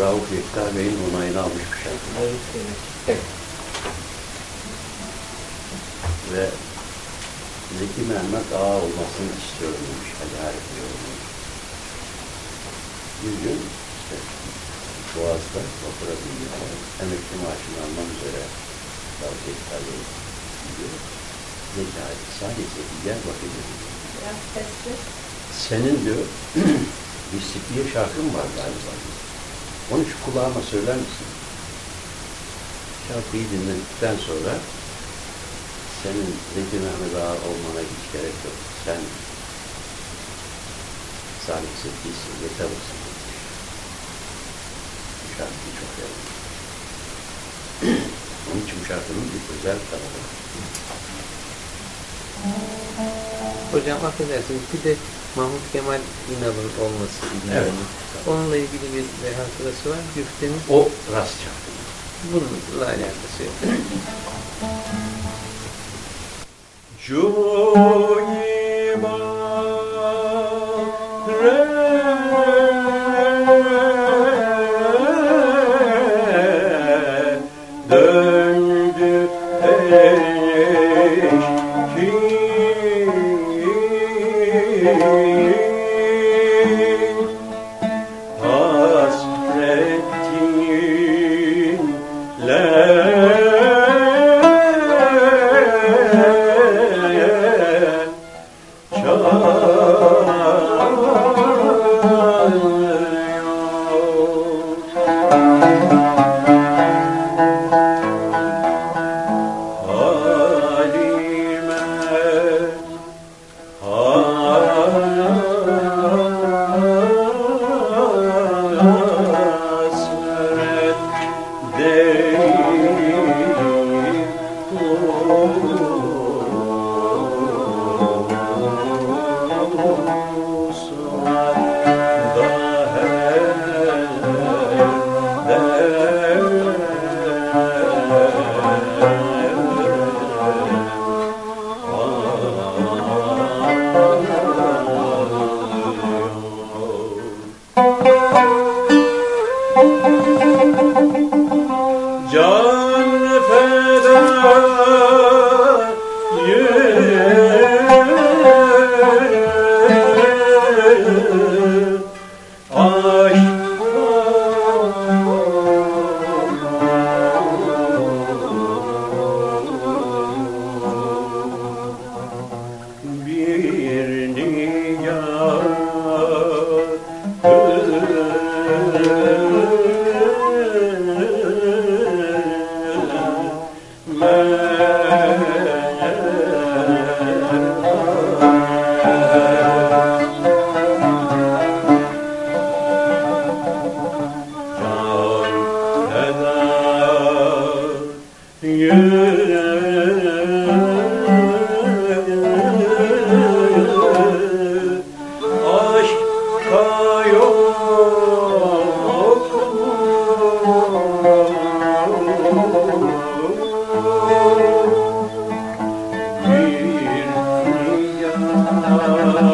Rauf Yekta Bey'in onayını almış bir şarkı. Evet, evet. Ve Zeki Mehmet Ağa olmasını istiyorum demiş. Ali Arif yorumlamış. Bir gün işte Boğaz'da vapura biniyor. Emekli maaşını almak üzere Rauf Yekta Bey gidiyor. Zeki Arif, sadece gel bakayım. Biraz sesli. Senin diyor bir şarkın var galiba. Onu şu kulağıma söyler misin? Şarkıyı dinledikten sonra senin Zeki Mehmet Ağa olmana hiç gerek yok. Sen Salih Seki'sin, yeterlisin demiş. Bu şarkıyı çok beğendim. Onun için bu şarkının bir özel tarafı var. Hocam affedersiniz bir de Mahmut Kemal İnal'ın olması ilgili. Evet. Onunla ilgili bir bir hatırası var. Güftenin O rast şarkı. bununla alakası yok. Döndü Amen. Merhamet